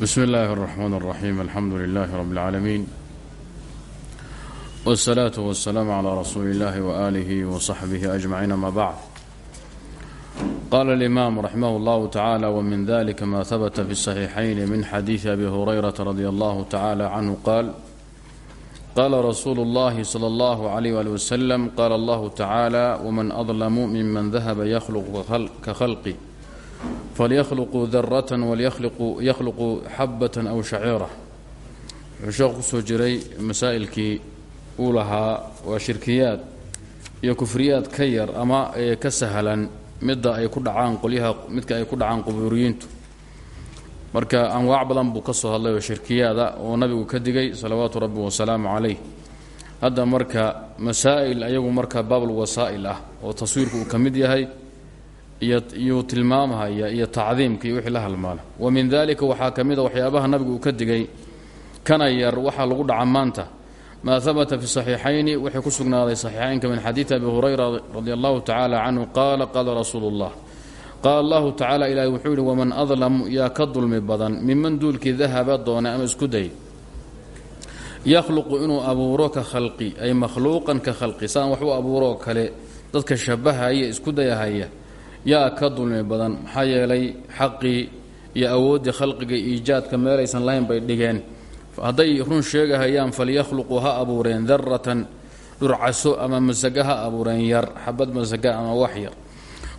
bsm اllahi الرحmn الرaxيm alxamdu لlah rb العaalamiin wالslaaة wالsلاam عlى rasuuli اllahi وآlih وصaxbih أجmaciin ama bعd qala الإmam raximah اllah tacalى wmin dalika ma habta fi الصaxiixayn min xadiiثi abi hurayrata radi اllah tacalى canhu qaal qala rasuulu اllahi slى اllah عlيh ali wsلم qala اllah tacalى wman أظlm miman dahaba ykhluq ka khalqi falykhluquu daratan walykhluquu xabatan aw shaciira wuxuu sheekhu ku soo jiray masaa'ilkii uu lahaa waa shirkiyaad iyo kufriyaad ka yar ama ka sahlan midda ay ku dhacaan qolyaha midka ay ku dhacaan qubuuriyiintu marka anwaac badan buu ka soo hadlay oo shirkiyaada oo nabigu ka digay salawaatu rabbi wasalaamu calayh. Hadda marka masaa'il ayagu marka baabul wasaa'il ah oo taswiirku uu ka mid yahay iyuu tilmaamhaya iyo tacdiimka iyo wixii la halmaala. Wa min dalika waxaa ka mida waxyaabaha nabigu uu ka digay kana yar waxaa lagu dhaca maanta. Maa habata fi saxiixayni waxay ku sugnaaday saxiixaynka min xadiidi abi hurayra radi allahu tacaala canhu qaala qaala rasuulu اllah qaala allahu tacala ilaahi wuxuu yihi waman adlamu yaa ka dulmi badan miman duulkii dahaba doona ama isku day yakhluqu inuu abuuro ka khalqi ay makhluuqan ka khalqi saan wax u abuuroo kale dadka shabahaya isku dayahaya yaa ka dulmi badan. Maxaa yeelay xaqii iyo awooddii khalqiga iijaadka meelaysan lahayn bay dhigeen. Hadday run sheegahayaan falyakhluquu ha abuureen daratan dhurcaso ama masaga ha abuureen yar xabad masaga ama wax yar.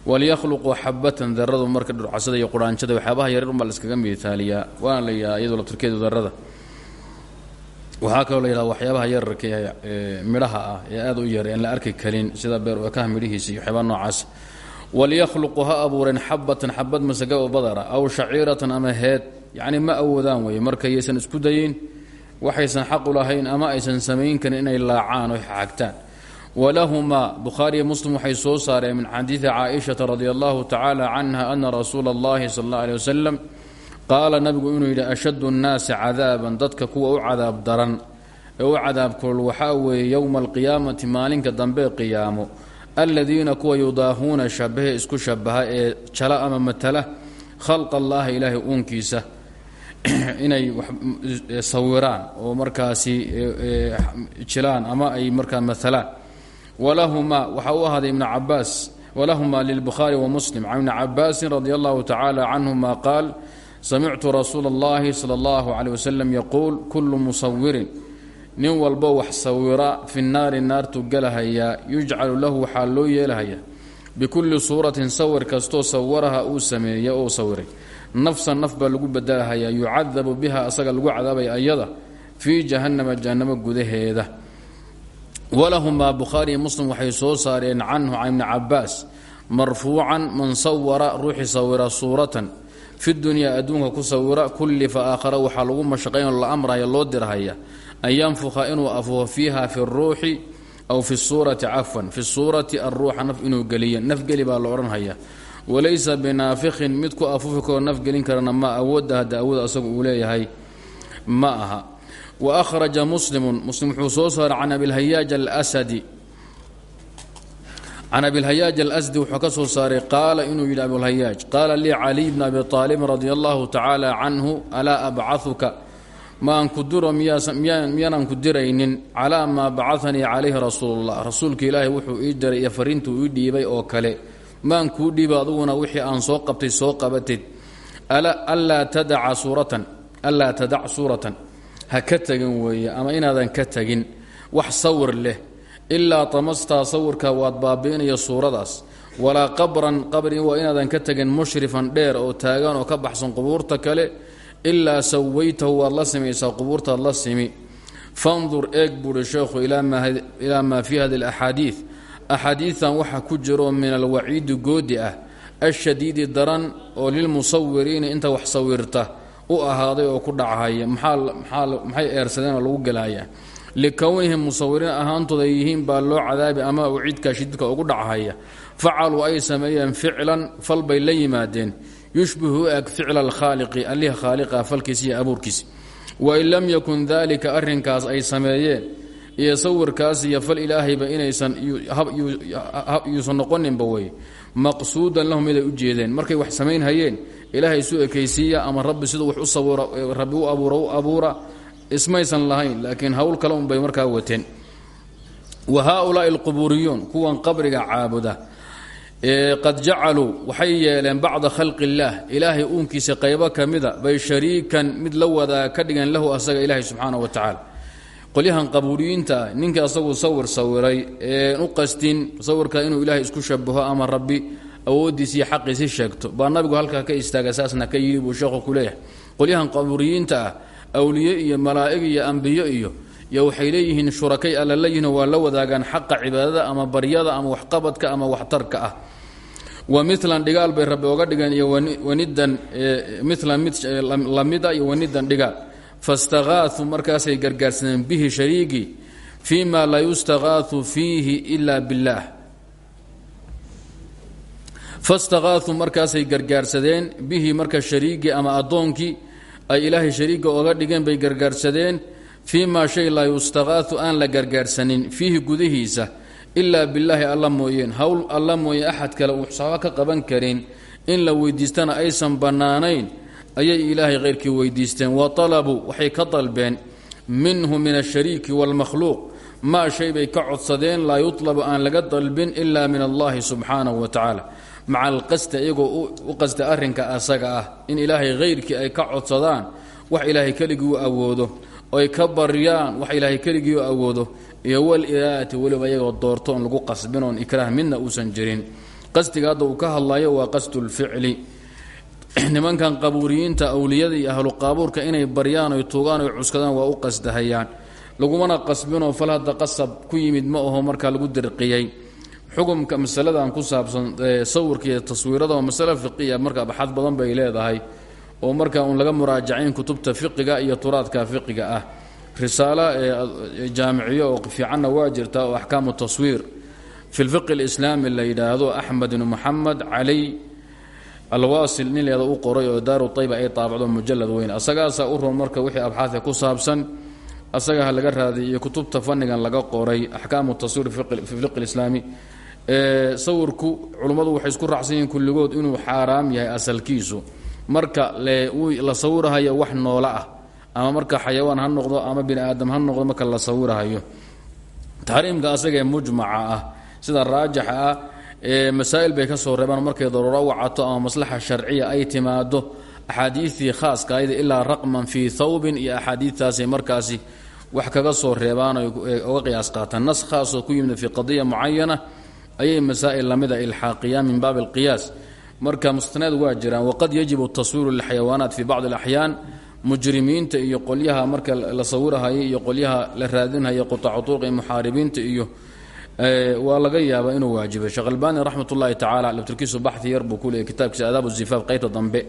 Walyakhluquu xabatan daradu marka dhurcasada iyo quraanjada waxyaabaha yaryar unbaa la iskaga miitaaliyaa waana la yidhaha iyadoo laftirkeedu darada waxaa kaloo la yidhaha waxyaabaha yararka midhaha ah ee aad u yar aan la arki karin sida beer ekaha midhihiisa iyo waxyaabaha noocaas walyahluqu ha abuureen xabatan xabad masaga oo badara aw shaciiratan ama heed yacni ma awoodaan weeye markayaysan isku dayin waxaysan xaqu lahayn ama aysan samayn karin inay laacaan oo xagtaan walahumaa bukhaariyo muslim waxay soo saareen min xadiidi caaishata radi allahu tacaala canha ana rasuula allahi sal alla aleh wasalam qaala nabigu inuu yidhi ashaddu nnaasi cadaaban dadka kuwa u cadaab daran ee u cadaabkool waxaa weeye yowma alqiyaamati maalinka dambe qiyaamo aladiina kuwa yudaahuuna shabahe isku shabaha ee jala ama matala khalq allahi ilaahay uunkiisa inay sawiraan oo markaasi jilaan ama ay markaa maalaan walahumaa waxaa u ahaaday ibnu cabaas walahumaa lilbukhaari wa muslim can ibni cabaasin radi allahu tacaala canhuma qaal samictu rasuula اllahi salى اllahu calيه wasalam yaquul kulu musawirin nin walbo wax sawira fi naari naartu galahayaa yujcalu lahu waxaa loo yeelahayaa bikulli suuratin sawir kastoo sawaraha uu sameeya oo sawiray. Nafsan naf baa lagu bedelahayaa yucadabu biha asaga lagu cadaabaya ayada fii jahannama jahannamo gudaheeda. Walahumaa bukhaariiyo muslim waxay soo saareen canhu can ibni cabaas marfuucan man sawara ruuxii sawira suuratan. Fi dunyaa adduunka ku sawira kullifa aakhara waxaa lagu mashaqaynoo la amraya loo dirhaya an yanfuka inuu afuufo fiiha fi ruuxi aw fi suurati cafwan fi suurati aruuxa naf inuu geliyo nafgeli baa la odhanhaya walaysa binaafikhin mid ku afuufi karoo nafgelin karana ma awoodda hadda awood asagu uu leeyahay ma aha. Wa ahraja muslimun muslim wuxuu soo saaray can abilhayaaj alsadi can abilhayaaj alasdi wuxuu ka soo saaray qaala inuu yidhi abulhayaaj qaala lii caliy bn abi aalibin radi allahu tacaala canhu alaa maan ku diro miyaanan ku diraynin calaa maa bacanii calayhi rasuulullah. Rasuulka ilaahi wuxuu ii diray iyo fariintuu ii dhiibay oo kale. Maan kuu dhiiba aduguna wixii aan soo qabtay soo qabatid. Allaa tadac suuratan. Ha ka tegin weeye ama inaadan ka tegin. Wax sawir leh. Ilaa tamastaa sawirka waad baabi'inaya suuradaas. Walaa qabran qabri waa inaadan ka tegin mushrifan dheer oo taagan oo ka baxsan qubuurta kale ilaa sawaytahu waad la samaysaa qubuurtaad la simi. Fandur eeg buuhi sheekhu ilaa maa fii hadi alaxaadiid axaadiidan waxa ku jiro min alwaciidi goodi ah ashadiidi daran oo lilmusawiriina inta wax sawirta u ahaaday oo ku dhachaya maxay eersadeen oo lagu gelaya likownihim musawiriin ahaantooda yihiin baa loo cadaabi ama waciidka shadiidka ugu dhachaya facaluu ay sameeyeen ficlan fal bay la yimaadeen yushbihu eg ficla alkhaaliqi allih khaaliqa falkiisa iyo abuurkiisa. Wain lam yakun dalika arrinkaas ay sameeyeen iyo sawirkaas iyo fal ilaahayba inaysan yuusan noqoninba wey maqsuudan lahum miday u jeedeen. Markay wax samayn hayeen ilaahay isu ekaysiiya ama rabbi siduu wax u sawira rabbi u abuura u abuura ismaysan lahayn laakiin hawl kale unbay markaa wateen. Wa haaulaai alqubuuriyuun kuwan qabriga caabuda qad jacaluu waxay yeeleen bacda khalqi illaah ilaahay uunkiisa qaybo ka bay shariikan mid la wadaa ka dhigan lahu asaga ilaahay subxaana wa tacaala. Qolyahan qabuuriyiinta ah asagu sawir sawiray een u qastin sawirka inuu ilaahay isku shabaho ama rabbi awooddiis iyo xaqiisi sheegto. Baa nabigu halkaa ka istaaga saasna ka yidhi buu sheekhu ku leeyahay. Qolyahan qabuuriyiinta ah iyo malaa'ig iyo ambiyo iyo yo waxay shurakay alla leeyihiin waa la wadaagaan xaqa cibaadada ama baryada ama waxqabadka ama waxtarka ah wa milan dhigaal bay rabbi oga dhigeen iyo wanidan milan mid lamida iyo wanidan dhigaal. Fastaqaauu markaasay gargaarsadeen bihi shariigii fii ma laa yustaqaau fiihi ila biاllaah fastaqaauu markaasay gargaarsadeen bihi marka shariigii ama addoonkii ay ilaahay shariiga oga dhigeen bay gargaarsadeen fii maa shay laa yustaqaau aan la gargaarsanin fiihi gudihiisa ilaa billaahi alla mooyeen. Howl alla mooye axad kale uu saaba ka qaban karin. In la weydiistana aysan bannaanayn ayay ilaahay khayrkii weydiisteen. Wa talabuu waxay ka dalbeen. Minhu min ashariiki waalmakhluuq maa shay bay ka codsadeen laa yutlabu aan laga dalbin ilaa min allahi subxaanahu wa tacaala. Maca alqasdi iyagoo u qasda arrinka asaga ah in ilaahay khayrkii ay ka codsadaan wax ilaahay keligii u awoodo. Oy ka baryaan wax ilaahay keligii u awoodo iyo walilaati weliba iyagoo doorto oon lagu qasbin oon ikraah midna uusan jirin. Qasdiga hadda uu ka hadlayo waa qasdulficli nimankan qabuuriyiinta awliyada iyo ahlu qaabuurka inay baryaan oy tuugaan oy cuskadaan waa u qasdahayaan. Lagumana qasbinoo fal hadda qasab ku yimid ma aho markaa lagu dirqiyey xukumka masaladan ku saabsan sawirka iyo taswiirada waa masale fiqiya marka abxaad badan bay leedahay. Oo markaa uun laga muraajacayn kutubta fiqiga iyo turaadka fiqiga ah risaalo jaamiciyo oo fiicanna waa jirta oo axkaamu taswiir fi lfiqi alislaami la yidhaahdo ibnu moxamed cali alwaasil nin u qoray oo daaru tayba ay taabacdo mujalad weyn. Asagaasaa u roon marka wixii abxaadka ku saabsan asaga ha laga raadiy iyo kutubta fannigan laga qoray axkaamu taswiir fi fiqi lislaami sawirku culummadu waxay isku raacsan kulligood inuu xaaraam yahay asalkiisu. Marka la sawirahayo wax noolo ah ama marka xayawaan ha noqdo ama bini aadam ha noqdo marka la sawirahayo. Taxriimka asagaee mujmaca ah sida raajixa ah masaa'il bay ka soo reebaan markay daruuro wacato ama maslaxa sharciya ay timaado axaadiidtii khaaska ayda ilaa raqman fii thawbin iyo axaadiidtaasay markaasi wax kaga soo reebaan oga qiyaas qaataan. Nas khaasoo ku yimid fii qadiya mucayana ayay masaa'il lamida ilxaaqiyaan min baabi alqiyaas marka mustanaad waa jiraan waqad yajibu taswiiru lilxayawaanaat fi bacdi alaxyaan mujrimiinta iyo qolyaha marka la sawirahaya iyo qolyaha la raadinhaya qutaacu turuq iyo muxaaribiinta iyo waa laga yaabaa inuu waajibay. Sheekh albani raxmat ullahi tacala laftirkiisu baxi yar buu kuleeyay kitaabkiisa aadaab dambe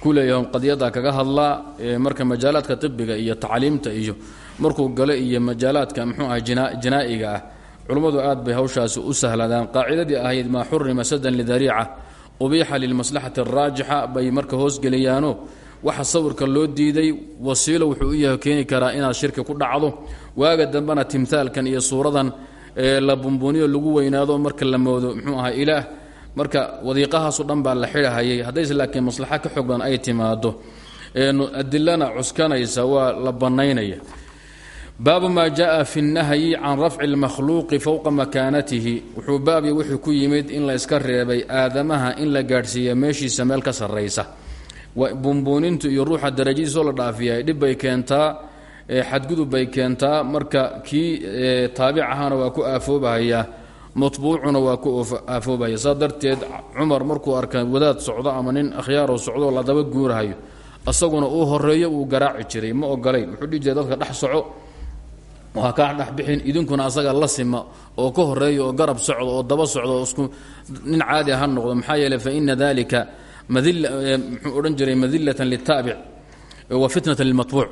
ku leeyahay qadiyada kaga hadlaa marka majaalaadka tibiga iyo tacliimta iyo markuu gale iyo majaalaadka mxuu ah janaa'iga ah aad bay hawshaasi u sahladaan. Qaacidadii ahayd maa xurima sadan lidariica ubiixa lilmaslaxati araajixa bay marka hoosgeliyaano waxa sawirka loo diiday wasiilo wuxuu u yahay keeni karaa inaad shirki ku dhacdo. Waaga dambana timtaalkan iyo suuradan la bumbuniyo lagu weynaado marka la moodo muxuu ahaa ilaah. Marka wadiiqahaaso dhan baa la xidhahayay haddayse laakiin maslaxa ka xoog ay timaado adilana cuskanaysa waa la banaynaya baabu maa jaa fi nahyi can rafci اlmakhluuqi fowqa makaanatihi. Wuxuu baabya wuxuu ku yimid in la iska reebay aadamaha in la gaadhsiiya meeshiisa meel ka sarraysa bumbuunintu iyo ruuxa darajadiisoo la dhaafiyay dhib bay keentaa xadgudub bay keentaa. Marka kii taabic ahaana waa ku aafoobahayaa matbuucuna waa ku aafoobahaya saa darteed cumar markuu arka wadaad socdo ama nin akhyaaroo socdo la daba guurahayo asaguna uu horeeyo uu garaaci jiray. Ma ogolayn wuxuu dhihi jiray dadka dhex soco? Ha kaa dhexbixin idinkuna asaga la sima oo ka horreeya oo garab socdo oo daba socdo isku nin caadi ha noqdo. Maxaa yeeley fa ina dalika Eh, muxuu odhan jiray madilatan litaabic wa fitnatan lilmatbuuc.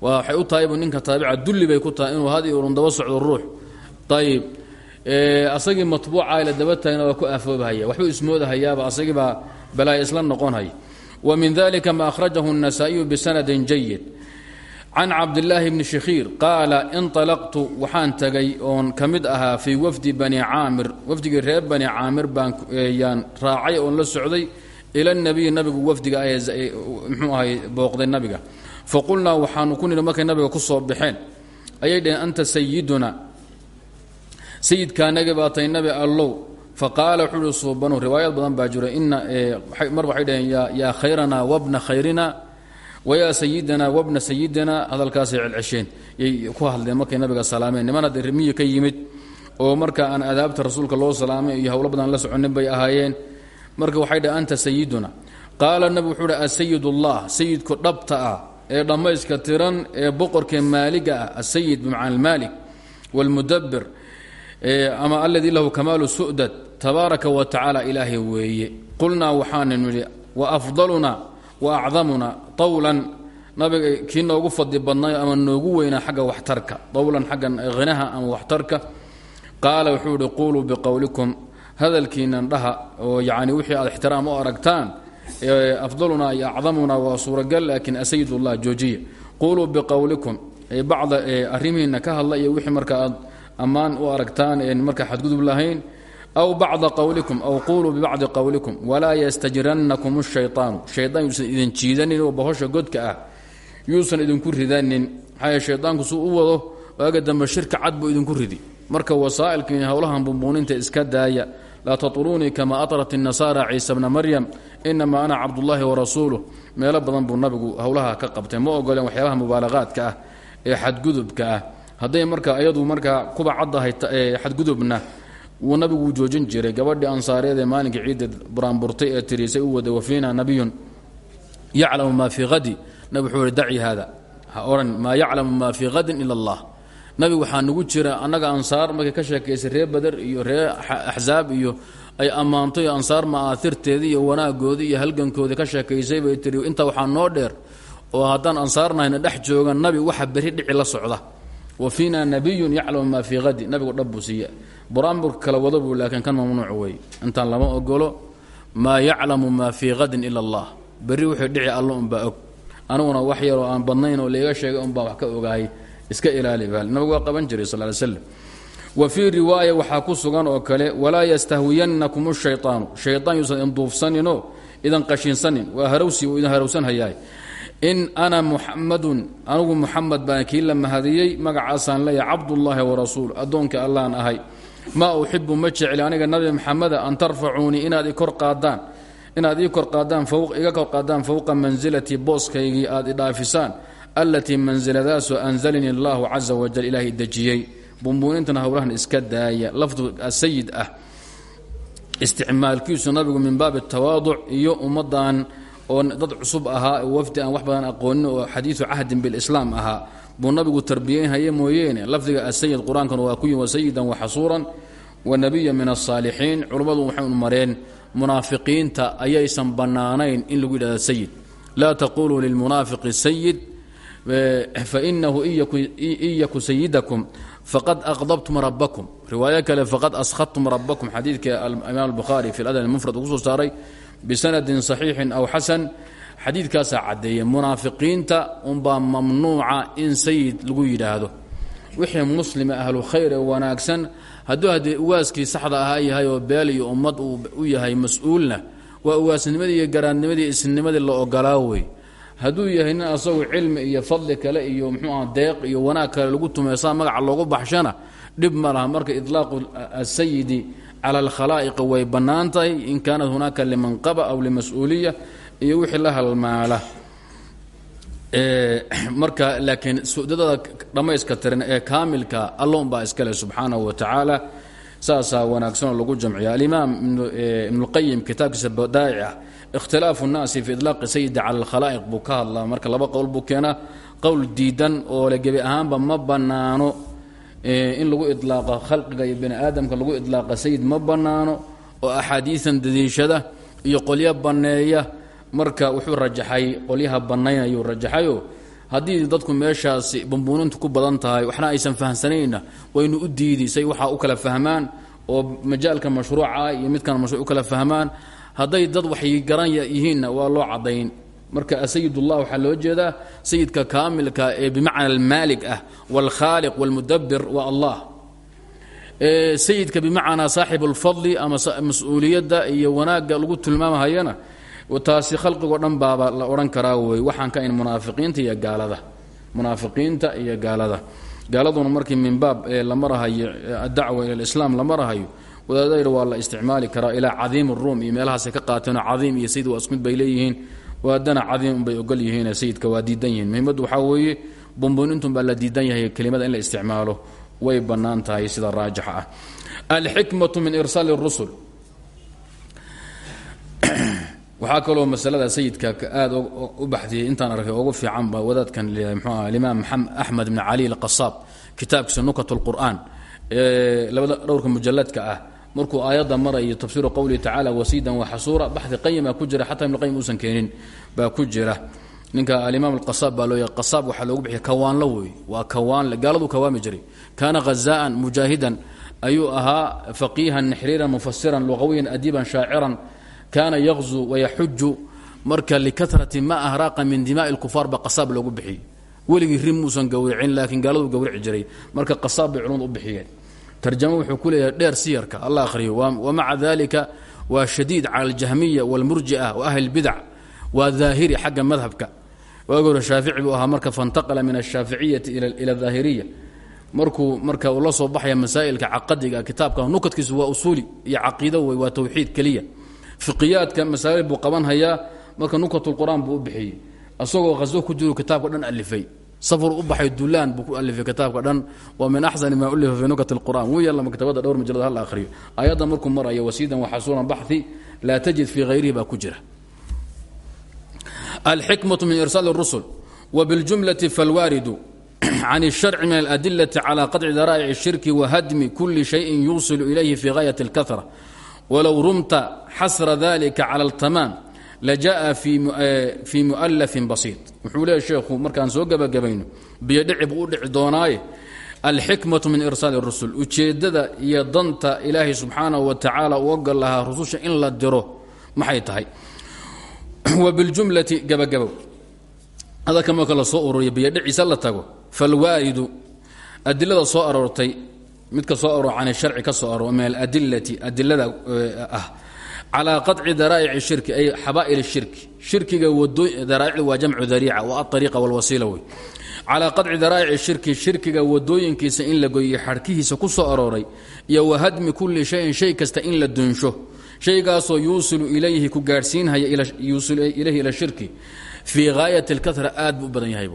Waxay u tahay bu ninka taabica dulli ku tahay inuu hadi un daba socdo ruux. Ayib eh, asagii matbuuca ah la daba taagna waa ku aafoobahaya waxbuu ismoodahayaaba asagiibaa balaaya isla noqonhaya. Wa min dalika ma akhrajahu الnasaa-iyu bisanadin jayid can cabdillaahi bni shakhiir qaala inطalaqtu waxaan tagay oon ka mid ahaa fii wafdi bani caamir wafdigii reer bani caamir baan yaan raacay oon la socday ila nabiyi nabigu wafdiga mxuu ahay booqday nabiga faqulnaa waxaanu ku nidhi markay nabiga ku soo baxeen ayay dhaheen anta sayiduna sayidkaanagi baa tay nabi allow faqaala wuxuu ihi suubanu riwaayaad badan baa jiro ina mar waxay dhaheen yaa khayrana wabna khayrina wayaa sayidana wabna sayidina hadalkaasay celcesheen yay ku hadleen markay nabiga salaameen. Niman hadda rimiyi ka yimid oo marka aan adaabta rasuulka loo salaamay iyo howlo badan la soconin bay ahaayeen. Marka waxay dhaheen anta sayiduna qaala nabigu wuxuu hi asayid ullah sayidku dhabta ah ee dhammayska tiran ee boqorkee maaliga ah asayid bimacna almaalik wاlmudabir ama aladii lahu kamaalu su'dad tabaaraka wa tacaala weeye. Qulnaa waxaanu nidhi wa acdamuna tawlan. Nabiga kii noogu fadli badnayo ama noogu weynaa xagga waxtarka. Tawlan xagga hinaha ama waxtarka. Qaala wuxuu ihi quuluu biqowlikum hadalkiinan dhaha oo yani wixii aad ixtiraam u aragtaan afdaluna iyo acdamuna waa suuragal laakiin asayidullah joojiya. Quuluu biqowlikum bacda arrimihiina ka hadla iyo wixii marka aad ammaan u aragtaan marka xadgudub lahayn aw bacda qowlikum aw quuluu bibacdi qowlikum walaa yastajrannakum shayطaanu shayطaan yuusan idin jiidanin oo bahosha godka ah yuusan idinku ridanin maxaa shayطaanku suu u wado waaga dambe shirka cad buu idinku ridi marka wasaa'ilkiin howlahan bumbuuninta iska daaya laa taطruunii kama aطrat الnasaara ciisa bna maryam inama ana cabdullahi warasuuluh meelo badan buu nabigu howlaha ka qabtay ma ogoleen waxyaabaha mubaalaqaadka ah ee xadgudubka ah hadday marka iyadu markaa kuba caddahay xadgudubna wuu nabigu joojin jiray. Gabadhii ansaareed ee maalinkii ciidda buraanburtay ee tiriisay u waday wafiina nabiyun yaclamu maa fii hadi nabi wuxuu haada. Ha odhan maa yaclamu maa fii hadin ila allah. Nabi waxaa nugu jira annaga ansaar markay ka sheekaysay reer bader iyo reer axsaab iyo ay ammaantay ansaar ma'aairteedii iyo wanaagoodii iyo halgankoodii ka sheekaysay bay tiri intaa waxaa noo dheer oo haddaan ansaarnahayna dhex jooga nabi waxa berri dhici la socda wa fiina nabiyun yaclamu maa fii hadi nabigu dhab buu kala wada buu kan mamnuuc wey intaan lama ogolo maa yaclamu maa fii hadin ila allah. Berri wuxuu dhici allo unbaa og. Aniguna wax yaroo aan badnayn oo layga sheegay unbaan wax ka ogahay iska ilaali baal. Nabigu qaban jiray sal ly slam wa fii riwaaya waxaa ku sugan oo kale walaa yastahwiyannakum shayطaanu shayطaan yuusan induufsaninoo idan qashinsanin. Waa harowsi uu idin harowsanhayahay in ana muxamadun anigu muxamed baan kii la mahadiyey magacaasaan leeyahay cabdullaahi warasuul addoonka allaan ahay. Maa uxibu ma jecli aniga nabi maxameda an tarfacuunii inaad i ii kor qaadaan fowqa mansilatii booskaygii aad idhaafisaan allatii mansiladaasoo anzalanii allahu caza wajal ilaahay dejiyey. Bumbuunintana howlahan iska daaya lafdu asayid ah. Isticmaalkiisu nabigu min baabi tawaaduc iyo ummadan oo dad cusub ahaa wafdi aan wax badan aqoonin oo xadiidu cahdin bilislaam ahaa buu nabigu tarbiyeynhaya mooyeene. Lafdiga asayid qur'aankana waa ku yimi wasayidan waxasuuran wa nabiya min asaalixiin culummadu waxay mareen munaafiqiinta ayaysan bannaanayn in lagu yidhahda sayid laa taquluu lilmunaafiqi sayid fainahu in sayidakum faqad aqdabtum rabbakum. Riwaayo kale faqad askhadtum rabbakum. Xadiidka imaam albukhaari fi ladab mufrad uu ku soo saaray bisanadin saxiixin aw xasan. Xadiidkaasaa caddeeya munaafiqiinta unbaa mamnuuca in sayid lagu yidhaahdo. Wixii muslima ahlu khayr ee wanaagsan hadduu haddee uwaaskii saxda ahaa yahay oo beel iyo ummad uu u yahay mas'uulna waa uwaasnimadii iyo garaadnimadii isnimadii la ogolaa hadduu yahay nin asagu cilmi iyo fadli kale iyo mxuu aha deeq iyo wanaag kale lagu tumaysaa magaca loogu baxshana dhib ma laha. Marka ilaaqu asayidi cala alkhalaa'iqi way bannaan tahay. In kaanat hunaaka limanqaba aw limas-uuliya iyo wixii la halmaala. Marka laakiin sudadada dhammayska tiran ee kaamilka allon baa iskale subxaanahu wa tacaala saasaa wanaagsanoo lagu jamciya alimaam ibnuqayim kitaabkiisa badaa'ic ah ikhtilaafu nnaasi fi idlaaqi sayidi cala alkhalaa'iq buu ka hadlaa marka laba qowl buu keenaa qowl diidan oo le gebi ahaanba ma bannaano in lagu idlaaqa khalqiga iyo bani aadamka lagu idlaaqa sayid ma bannaano oo axaadiisan dadiishada iyo qolyo dadku meeshaasi bumbuunintu ku badan tahay waxna aysan fahamsanayna waynu u diidi say u kala fahmaan oo majaalka mashruuca iyo midkan mashruuc u kala fahmaan hadday dad waxay garan yihiinna waa loo caddayn marka asayidullah waxaa loo jeedaa sayidka kaamilka ee bimacna almaalig ah wاlkhaaliq wاlmudabir waa allah sayidka bimacnaa saaxib اlfadli ama mas-uuliyadda iyo wanaagga lagu tilmaamahayana taasi khalqigoo dhan baaba la odhan karaa wey waxaan ka in munaafiqiinta iyo gaalada munaafiqiinta iyo gaalada gaaladuna markii min baab la marahayo adacwa ila lislaam la marahayo wadaadayr waa la isticmaali karaa ilaa cadiim ruum iyo meelahaasay ka qaateenoo cadiim iyo sayid waa ismid bay leeyihiin. Waadana cadiim bay ogol yihiin sayidka waa diidan yihiin. Muhimaddu waxaa weeye bumbunintun baa la diidan yahay kelimada in la isticmaalo. Way bannaan sida raajixa ah. Alxikmatu min irsaali rusul. Waxaa kaloo masalada sayidka aad u baxdiyay intaan arkay ugu fiicanba wadaadkan mxuu ah alimaam axmed bn cali alqasaab kitaabkiisa nukat lqur'aan ee labada dhowrka mujaladka ah markuu aayadda marayo tafsiiru qowlihi tacaala wasiidan waxasuura baxdi qayima ku jira xataa ibn qayim uusan keenin baa ku jira. Ninka alimaam alqasaab baa loo yahay qasaab waxaa loogu bixiya kawaanlo wey waa kawaanle gaaladuu kawaami jiray. Kaana ghazaa'an mujaahidan ayuu ahaa faqiihan naxriiran mufasiran luqawiyan adiiban shaaciran. Kaana yaqzu wayaxuju marka likarati ma ahraaqa min dimaai lkufaar ba qasaab loogu bixiyey. Weligii rim muusan gawricin laakiin gaaladuu jiray. Marka qasaab bay u bixiyeen tarjamo wuxuu ku leeyahay dheer siyarka alla akhriyo wamaca dalika waa shadiid cala aljahmiya wاlmurji'a wa ahli اlbidac waa daahiri xagga madhabka waagi hore shaafici buu ahaa marka faاntaqala min الshaaficiyati ila اdaahiriya markuu marka uu la soo baxaya masaa'ilka caqadiga kitaabka nukadkiisu waa usuuli iyo caqiido wey waa tawxiid keliya fiqiyaadka masaa'il buu qaban hayaa marka nukat اlqur'aan buu u bixiyey asagoo hazo ku jiru kitaabka dhan alifay safar u baxay dulaan buu ku alifay kitaabka dhan waa min axsani maa ulifa fi nukat اlqur'an wuu yaalla maktabada dhowr majalad hal akhriyo ayadda markuu marayo wasiidan waxasuuran baxi laa tajid fii hayrihi baa ku jira alxikmaة min irsaal الrusul wbiاljumlaةi falwaaridu can الsharci min اladilaةi calى qaطci daraa'ic الshirki wahadmi kuli shayin yuusil ilayhi fi gaayaة اlkahra walow rumta xasra dalika calى اltamaam lajaءa fii mualafin basiid wuxuu leeya sheekhu markaan soo gebagabayno biyodhici buu u dhici doonaaye alxikmatu min irsaali rusul ujeeddada iyo danta ilaahay subxaanahu wa tacaala u ogol lahaa rususha in la diro maxay tahay wa biljumlati gabagabow hadalka marka la soo ururiya biyodhiciisa la tago falwaaridu adilada soo aroortay midka soo aroor can sharci calى qaطci daraa'ic shirki ay xabaa'il shirki shirkiga daraaicdu waa jamcu dariica wa aariiqa wاlwasiila wey calaa qaطci daraa'ic shirki shirkiga wadooyinkiisa in la goyiyo xadhkihiisa ku soo arooray iyo wahadmi kuli shayin shay kasta in la dunsho shaygaasoo yuusilu ilayhi ku gaadhsiinhaya yuusilu ilayhi ila shirki fii gaayat اlkara aad buu u badan yahay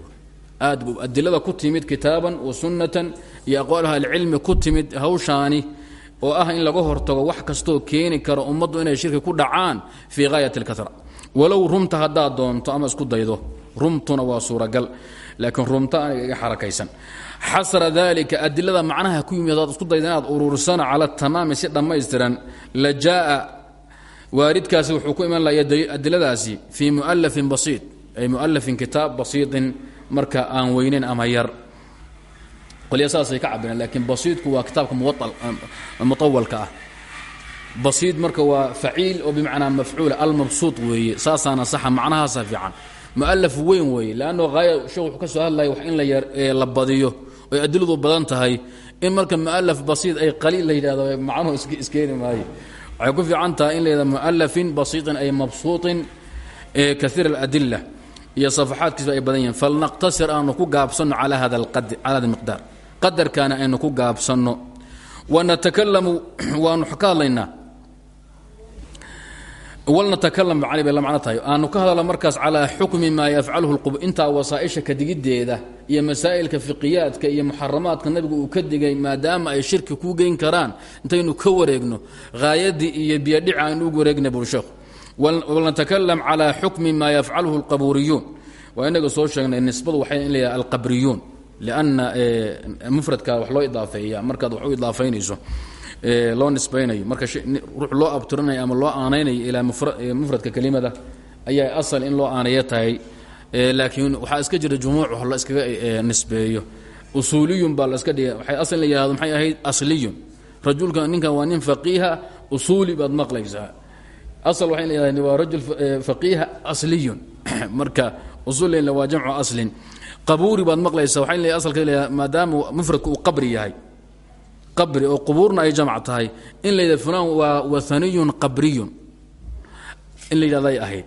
aad buu adilada ku timid kitaaban wa sunnatan iyo aqwaal ahlicilmi ku timid hawshaani oo ah in laga hortago wax kastoo keeni karo ummaddu inay shirki ku dhacaan fii haayat اlkara walow rumta haddaad doonto ama isku daydo rumtuna waa suuragal laakiin rumta aniga iga xarakaysan. Xasra dalika adilada macnaha ku yimid hadaad isku dayda inaad urursana cala si dhammaystiran la jaaa. Waaridkaasi wuxuu ku iman laha adiladaasi fii mualafin basiid ay mualafin kitaab basiiطin marka aan weyneyn ama yar qolya saasay ka cabireen laakiin basiidku waa kitaabka muawalka ah. Basiid marka waa faciil oo bimacnaa mafcuula almabsuud weeye saasaana saxa macnahaasa fiican. Mualaf weyn weeye leanno haaya sheekh wuxuu ka soo hadlaya wax in la badiyo oy adiladu badan tahay in marka mualaf basiid ay qaliil la yidhahdo macnuhu iskeeni maayo. Waxay ku fiican tahay in la yidhahdo mualafin basiidin ay mabsuutin kaiir aladila iyo safaxaadkiisba ay badan yihiin. Falnaqtasir aanu ku gaabsanno calaa hada almiqdaar qadarkaana aynu ku gaabsanno. Wanatakalamu waanu ka hadlaynaa walnatakalam cali bay la macno tahay. Ka hadalna markaas calaa xukmi maa yafcaluhu lqub intaa wasaaisha ka digiddeeda iyo masaa'ilka fiqiyaadka iyo muxaramaadka nabigu ka digay maadaama ay shirki kuu geyn karaan intaynu ka wareegno haayadii iyo biyadhica aynu ugu wareegna bursheekhu walnatakalam calaa xukmi maa yafcaluhu lqabuuriyuun waa inaga soo sheegnay nisbadu waxay in leeyahay alqabriyuun lianna mufradka wax loo idaafeeya markaad wax u loo nisbaynayo marka ruux loo abtirinayo ama loo aanaynayo ilaa mufradka kelimada ayaa asal in loo aanaya tahay laakiin waxaa iska jira jumuuc wax la iskaga nisbeeyo usuuliyun baa la iska dhiga waxay asal la maxay ahayd asliyun rajulka ninkan waa nin faqiiha usuuli baad maqlaysaa asal waxay la waa rajul faqiiha asliyun marka usulleyla waa jamcu aslin qabuuri baad maqlaysa waxaa in asalka maadaama mufradku uu qabri yahay. Qabri oo qubuurna ay jamc tahay. In la yidhahdo fulan waa qabriyun. In la yidhahday ahayd.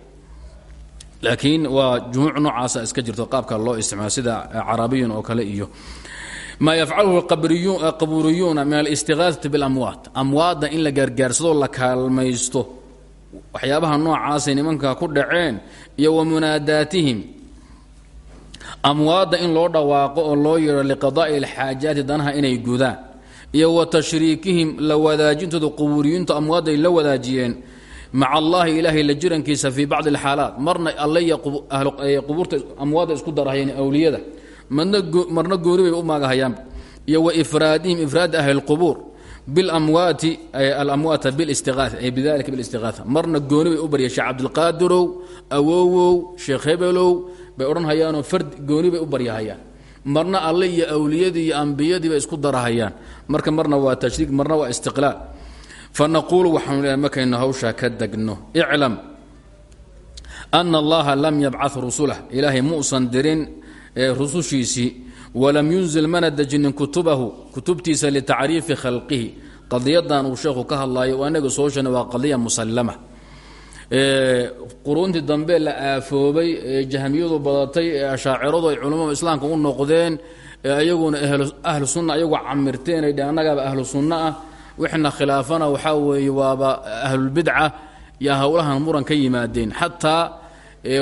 Laakiin waa jumuuc noocaasa iska jirto qaabka loo isticmaalo sida carabiyun oo kale iyo maa yafcaluhu qabuuriyuuna min alistiqaasati bilamwaat. Amwaadda in la gaargaarsadoo la kaalmaysto. Waxyaabaha noocaasay nimanka ku dhaceen iyo wa munaadaatihim amwaadda in loo dhawaaqo oo loo yeedho liqadaa'i alxaajaati danaha inay gudaan iyo wa tashriikihim la wadaajintooda qubuuriyiintu amwaadda ay la wadaajiyeen maca allahi ilaahay la jirankiisa fii bacdi alxaalaat marna alle iyo qubuurta amwaadda isku darahayeen awliyada marna gooni bay u maagahayaan iyo wa ifraadihim ifraad ahli اlqubuur bilamwaati alamwaata bilistiqaa ay bidalika bilistiqaaa marna gooni bay u barya sheekh cabdilqaadirow awowow sheekh hebelow bay odhan hayaanoo fard gooni bay u baryahayaan marna alle iyo awliyadii iyo ambiyadii bay isku darahayaan. Marka marna waa tashriik marna waa istiqlaal. Fanaquulu waxaanu leehay markaynu hawshaa ka degno iclam ana allaha lam yabcad rusulah. Ilaahay muusan dirin rusushiisii. Walam yunzil mana dejinin kutubahu kutubtiisa litacriifi khalqihi. Qadiyadan uu sheekhu ka hadlaayo anaga soo sheegna quruuntii dambe la aafoobay ee jahmiyadu badatay ee ashaaciradu ay islaamka u noqdeen ee ayaguna ahlu sunna ayagu camirteen ay dheen ahlu sunno ah. Wixna khilaafana waxaa weeye waaba ahlulbidca iyo howlahan muran ka yimaadeen. Xataa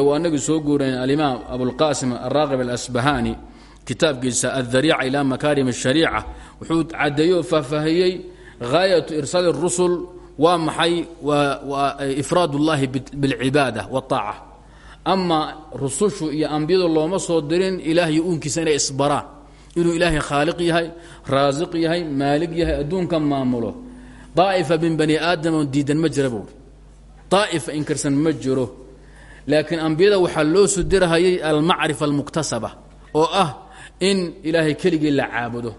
waanagii soo guureen alimaam abulqasim araaqib alasbahani kitaabkiisa addariica ilaa makaarim ashariica wuxuu caddeeyey oo faahfaahiyey gaayatu irsaali rusul waa maxay? Waa ifraad ullahi bilcibaada waaaca ama rusushu iyo ambiyadu looma soo dirin ilaahay uunkiisa inay isbaraan. Inuu ilaahay khaaliq yahay raasiq yahay maalig yahay adduunka maamulo. Daa'ifa min bani aadama diidan ma jira buui daa'ifa inkarsan ma jiro. Laakiin ambiyada waxaa loo soo dirahayay almacrifa almuktasaba oo ah in ilaahay keligii la caabudo.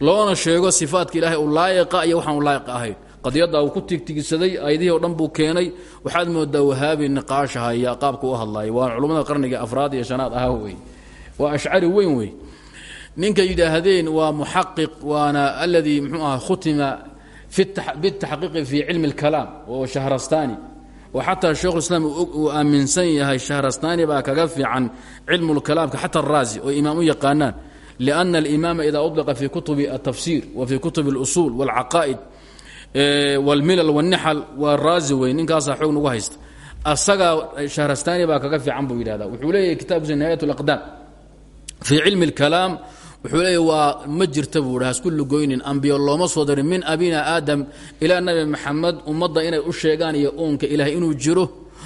Loona sheego sifaatka ilaahay u laayiqa iyo waxaan u laayiq ahayn qadiyadda uu ku tigtigsaday aydihii o dhan buu keenay waxaad moodaa wahaabi niqaashahaya qaabka u hadlaya waa culummada qarniga afraad iyo shanaad ahaa wey waa ashcari weyn wey ninka yidhaahdeen waa muxaqiq waana aladii mxuu aha khutima bitaxqiiqi fii cilmi اlkalaam oo shahrastani oo xataa sheikhulislaam uu aaminsan yahay shahrastani baa kaga fiican cilmu lkalaamka xata araazi oo imaam u yaqaanaan liأna alimaama ida uطliqa fi kutubi altafsir wa fi kutubi اlusul wاlcaqaa'id wاlmilal wاnixal waa raazi wey ninkaasaa xoog nagu haysta asagaa shahrastani baa kaga fiican buu yidhahda wuxuu leeyahy kitaabkiisa nihayat اlaqdaam fii cilmi اlkalaam wuxuu leeya waa ma jirta buu ha isku lugoynin ambiyo looma soo darin min abina aadam ilaa nabi maxamed ummadda inay u sheegaan iyo uunka ilahay inuu jiro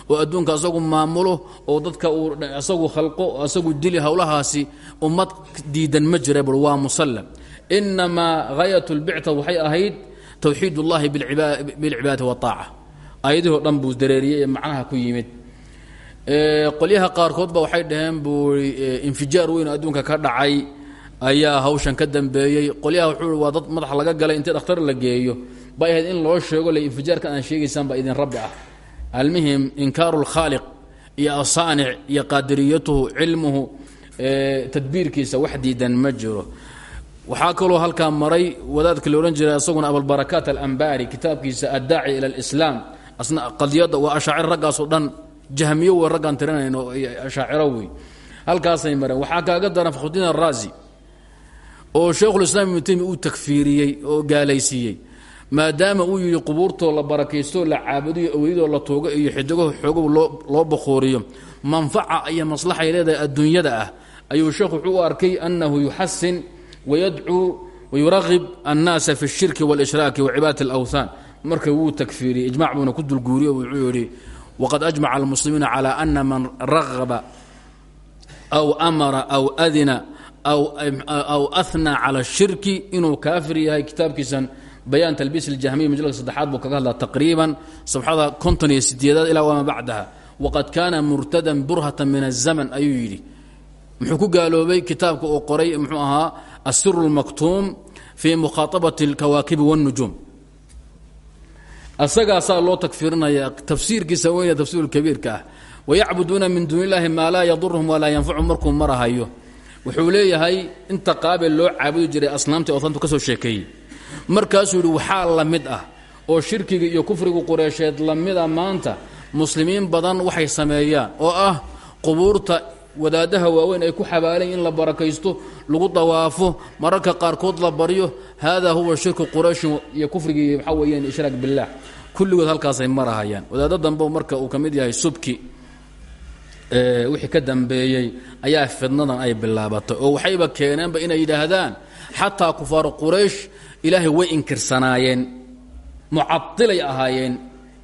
oo adduunka asagu maamulo oo dadka uu asagu khalqo asagu dili howlahaasi ummad diidan ma jira bur waa musallam inamaa hayat lbicta waxay ahayd towxiid ullahi bilcibaadati waaaca ayadihoo dhan buu dareeriyey ee macnaha ku yimid. Qolyaha qaarkoodba waxay dhaheen buu infijaar weyn adduunka ka dhacay ayaa hawshan ka dambeeyey. Qolyaha wuxuu waa dad madaxa laga galay intii dhakhtar la geeyo? Bay ahayd in loo sheego le infijaarka aan sheegaysaan baa idin rabbi ah. Almuhim inkaaru lkhaaliq iyo asaanic iyo qaadiriyatuhu cilmuhu tadbiirkiisa wax diidan ma jiro waxaa kaloo halkaa maray wadaadka la odhan jiray isaguna abulbarakaat alambari kitaabkiisa addaaci ila alislaam. Asna qadiyadda waa ashaacir raggaasoo dhan jahmiyo wey raggaan tirinayno ashaaciro wey halkaasay mareen. Waxaa kaaga daran fakhrudiin araazi oo sheikhulislaam ibnu taymiya uu takfiiriyey oo gaalaysiiyey. Maadaama uu yidhi qubuurtoo la barakaysto la caabudiyo awliyadoo la tuugo iyo xidigaho xoogow loo boqooriyo manfaca iyo maslaxay leedahay adduunyada ah ayuu sheekhu wuxuu u arkay annahu yuxasin wayadcuu wayuraqib annaasa fi اshirki wاlishraaki wacibaadat اlawthan marka wuu takfiiriyey ijmac buuna ku dulguuriyo wuxuu yidhi waqad ajmaca almuslimiina calى ana man ragaba aw amara aw adina aw ahnaa cala الshirki inuu kaafir yahay kitaabkiisan bayaan talbiis اljahmiya majalka saddexaad buu kaga hadlaa taqriiban sabxada konton iyo sideedaad ilaa wamaa bacdaha waqad kaana murtadan burhatan min الzaman ayuu yidhi muxuu ku gaaloobay kitaabka uu qoray muxuu ahaa asir اlmaktuum fii mukhaaطabaةi اlkawaakibi wالnujuum asagaasaa loo tagfiirinaya tafsiirkiisa weyne tafsiir kabiirka ah wayacbuduuna min duuni illaahi maa laa yaduruhum walaa yanfacuhum markuu marahayo wuxuu leeyahay inta qaabel loo caabudi jiray asnaamtii otantu ka soo sheekeeyey markaasuu yidhi waxaa la mid ah oo shirkiga iyo kufriga qureysheed la mida maanta muslimiin badan waxay sameeyaan oo ah qubuurta wadaadaha waaweyn ay ku xabaaleen in la barakaysto lagu dawaafo mararka qaarkood la baryo. Haadaa huwa shirku qurayshin iyo kufrigii waxaa weeyaan ishraak billaah kulligood halkaasay marahayaan. Wadaaddo dambe marka uu ka mid yahay subki wixii ka dambeeyey ayaa fidnadan ay bilaabatay oo waxayba keeneenba inay yidhaahdaan xataa kufaaru quraysh ilaahay way inkirsanaayeen mucadilay ahaayeen.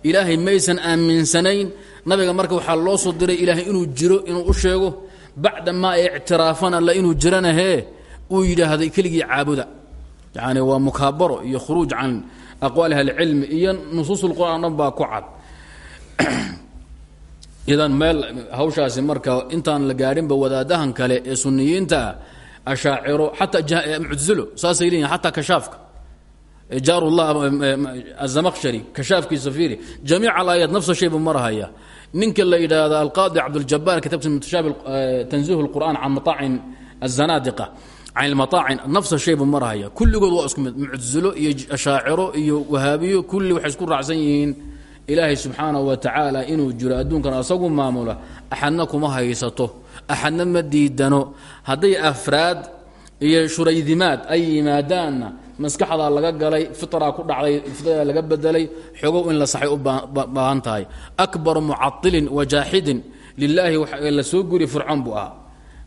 Ilaahay maysan aaminsanayn nabiga marka waxaa loo soo diray ilaahay inuu jiro inuu u sheego bacda maa ictiraafan alla inuu jirana uu yidhaahday keligii caabuda. Yani waa mukaabaro iyo khuruuj can aqwaali ahlicilmi iyo nusuus lqur'an dhan baa ku cad. Idan meel hawshaasi marka intaan la gaadhinba wadaadahan kale ee suniyiinta ashaaciro xataa muctazilo saasay leeyihiin xataa kashaafka jaarullah azamaqshari kashaafkiisa fiiri jamiic alaayaat nafsa shay buu marahaya. Ninka la yidhaahdo alqaadi cabduljabaar kitabkiisa mutashaabi tanziih lqur'an can mataacin azanaadiqa can ilmataacin nafsa shay buu marahaya. Kulligood waa isku mid muctazilo iyo ashaaciro iyo wahaabiyo kulli waxay isku raacsan yihiin. Ilaahay subxaanahu wa tacaala inuu jiro adduunkan asagu maamula axadna kuma haysato axadna ma diidano. Hadday afraad iyo shuraydimaad ay yimaadaanna maskaxdaa laga galay fitraa ku dhacday fitradaa laga bedelay xogow in la saxay u baahan tahay akbaru mucailin wa jaaxidin lilaahi la soo guri fircoon buu ahaa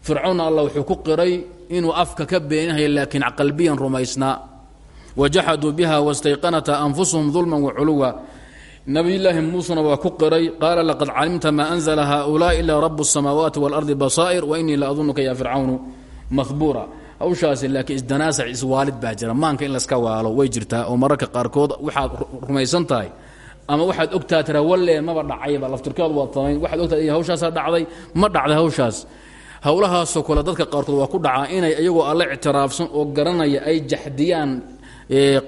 fircoonna allah wuxuu ku qiray inuu afka ka beeninaya laakiin qalbiyan rumaysnaa wajaxaduu biha wastayqanata anfusuhum dulman waculuwa nabiyulaahi muusena waa ku qiray qaala laqad calimta maa anzla haulaai ilaa rabu الsamaawaati wاlardi basaa'ir wainii la adunuka ya fircawnu mahbuura hawshaasi laakiin isdanaasac iswaalid baa jira. Maanka in laska waalo way jirtaa oo mararka qaarkood waxaad rumaysan tahay ama waxaad ogtaa tiraa walle maba dhacayba lafturkeed waad samayn waxaad ogtaa hawshaasaa dhacday ma dhacday hawshaas. Howlahaasoo kale dadka qaarkood waa ku dhacaa inay iyagoo alle ictiraafsan oo garanaya ay jaxdiyaan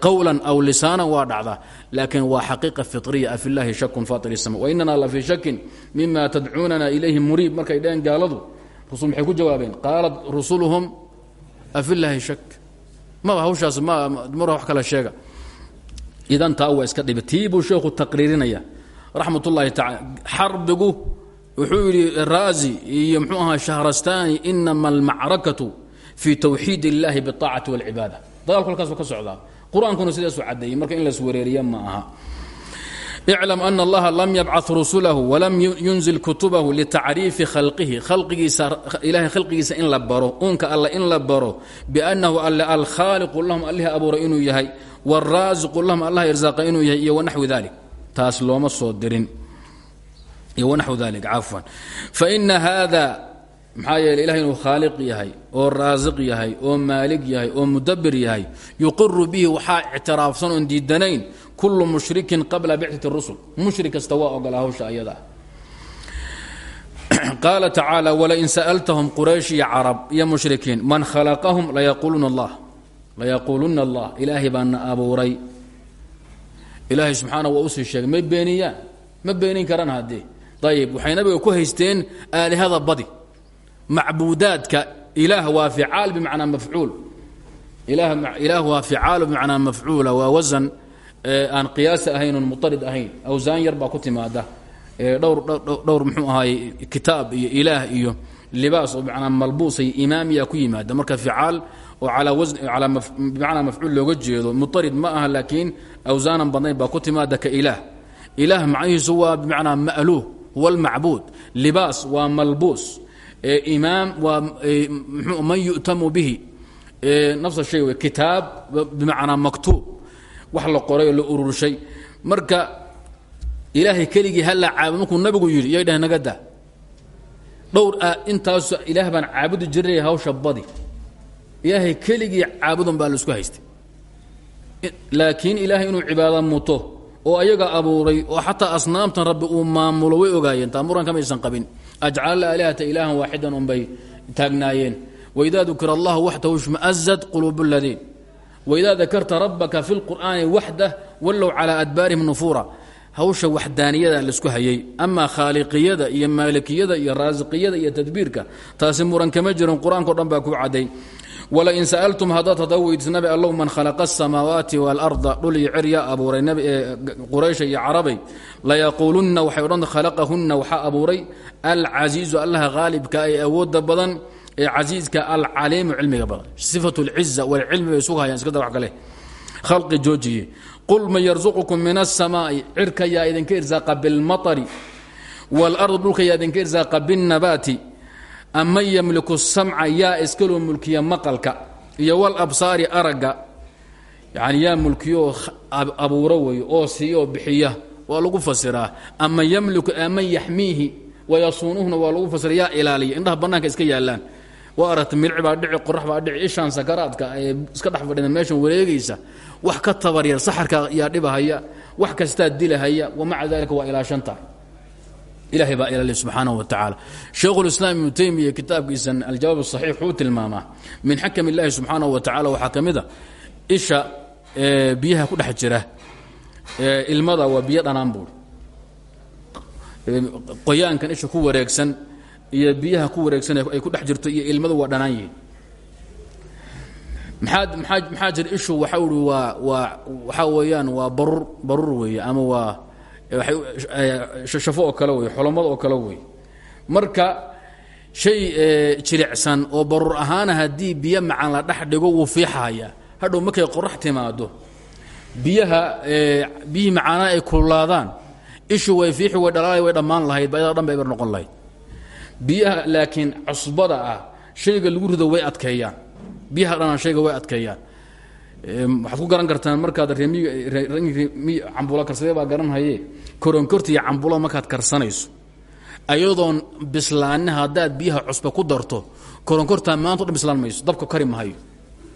qawlan aw lisaanan waa dhacda laakiin waa xaqiiqa firiya afilaahi shakun faatir isama wainana la fii shakin mima tadcuunana ilayhi muriib. Markay dheheen gaaladu rusul maxay ku jawaabeen? Qaalat rusuluhum afilaahi shak. Maba hawshaas mmara wa kale sheega. Idan taa waa iska dhibi. Sheekhu taqriirinaya. Raxmat taala xarbigu wuxuu yidhi raazi iyo mxuu ahaa shahrastaani inama almacrakatu fii tawxiid illaahi biاaacati wاlcibaada dagaal kolkaasuu ka socdaa. Qur'aankuna sidaasu caddeeyey marka in las wareeriya ma aha iclam ana allaha lam yabcaث rusulahu walam yunzil kutubahu litacriifi khalqihi khalqigiisa ilahay khalqigiisa in la baro uunka alle in la baro biannahu alle alkhaaliqu lahum allihii abuuray inuu yahay wاlraasiqu lahum allah irsaaqa inuu yahay iyo wanaxwi dalik taas looma soo dirin iyo wanaxwu dalik cafwan faina hada maxaa yeeley ilahay inuu khaaliq yahay oo raasiq yahay oo maalig yahay oo mudabir yahay yuqiru bihi waxaa ictiraafsan oon diidanayn kullu mushrikin qabla bicati rusul. Mushrik kasta waa ogola hawsha ayada. Qaala tacaala walain sa'altahum quraysh iyo carab iyo mushrikiin man khalaqahum layaquuluna allah. Layaquuluna allah ilaahay baana abuuray. Ilaahay subxaana waa u sii sheegay may beeniyaan ma beenin karaan haddee ayib waxay nabiga ku haysteen aalihada badi. Macbuudaadka ilaah waa ficaal bimacnaa mafcuul. Ilaah waa ficaal bimacnaa mafcuula waa wasan aan qiyaasi ahayn oon muarid ahayn awsaan yar baa ku timaada dhowr dhowr mxuu ahaay kitaab iyo ilaah iyo libaas oo manaa malbuusay imaamiya ku yimaada marka ficaal oo alaa wan alaa bimacnaa mafcuul looga jeedo muarid ma aha laakiin awsaanan badnayn baa ku timaada ka ilaah. Ilaah macnihiisu waa bimacnaa ma'luuh huwa almacbuud libaas waa malbuus. Imaam waa man yu'tamu bihi. Nafsa shay kitaab bimacnaa maktuub wax la qoray oo la ururshay. Marka ilaahay keligii caabud markuu nabigu yidhi yay daa. Dhowr intaas ilaah baan caabudi jiray hawsha badi. Ilaahay keligii caabudan baa la isku haystay. Laakiin ilaahay inuu cibaada muto oo ayaga abuuray oo xataa asnaamtan rabbi uu maamulo way ogaayeen. Taa muran kamaysan qabin. Ajcala alihata ilaahan waaxidan unbay taagnaayeen. Waidaa dukira allahu waxdahu shma'azad quluub ladiin waidaa dakarta rabbaka fi lqur'aani waxdah wallow calaa adbaarihim nufuura hawsha waxdaaniyada la isku hayay amaa khaaliqiyada iyo maalikiyada iyo raasiqiyada iyo tadbiirka taasi muran kama jirin qur'aankao dhan baa ku cadday walain sa'altum haddaad hadda weydiis nabi allow man khalaqa asamaawaati waalarda dhul iyo cer yaa abuuray quraysha iyo carabay layaquulunna waxay odhan khalaqahunna waxaa abuuray alcasiizu allaha haalibka ee awoodda badan ee casiiska alcaliimu cilmiga badan sifatu lciza walcilmi bay isugu hayaan iska da wax kale khalqi joojiye qul man yarzuqukum min aلsamaa'i cirka yaa idinka irsaaqa bilmaطari wاlard dhulka yaa idinka irsaaqa biالnabaati aman ymliku الsamca yaa iskaloo mulkiya maqalka iyo wاlabsaari aragga yani yaa mulkiyooo abuuro weeye oo siiyo bixiya waa lagu fasiraa aman ymliku aman yaxmiihi wayasuunuhuna waa lagu fasira yaa ilaaliya indhaha bannaanka iska yaalaan waarat milc baa dhici qorax baa dhici ishaan sakaraadka ee iska dhex fadhida meeshan wareegaysa. Wax ka tabaryar saxarka yaa dhibahaya wax kastaa dilahaya wamaca dalika waa ilaashan tahay ilaahay baa ilaali subxaanahu wa tacaala. Sheikhulislaam ibnu teymiya kitaabkiisan aljawaab asaxiix wuxuu tilmaamaa min xakam illaahi subxaanahu wa tacaala waxaa ka ah, isha biyaha ku dhex ilmada waa biyo dhanaan buur qoyaankan isha ku wareegsan iyo biyaha ku wareegsan ay ku dhex jirto iyo ilmadu waa dhanaan yihiin maxaa maxaa maxaa jira ishu? Waxa uhi waa waa waxaa weeyaan waa barur barur weeye ama waa shafo oo kale wey xolomad oo kale wey marka shay jilicsan oo barur ahaana haddii biyo macan la dhex dhigo wuu fiixahayaa hadhow markay qorax timaado biyaha biyihii macaanaa ay kululaadaan ishu way fiixi way dhalaalay way dhammaan lahayd ba ayada dhan ba eber noqon lahayd biyaha laakiin cusbada ah shayga lagu rido way adkeeyaan. Biyaha dhanaan shayga way adkeeyaan. Waxaad ku garan kartaan markaad rmi cambulo karsadee baa garanhaye koronkorta iyo cambulo markaad karsanayso. Ayadoon bislaanin haddaad biyaha cusba ku darto koronkortaa maanta o dhan bislaan mayso. Dabka kari mahayo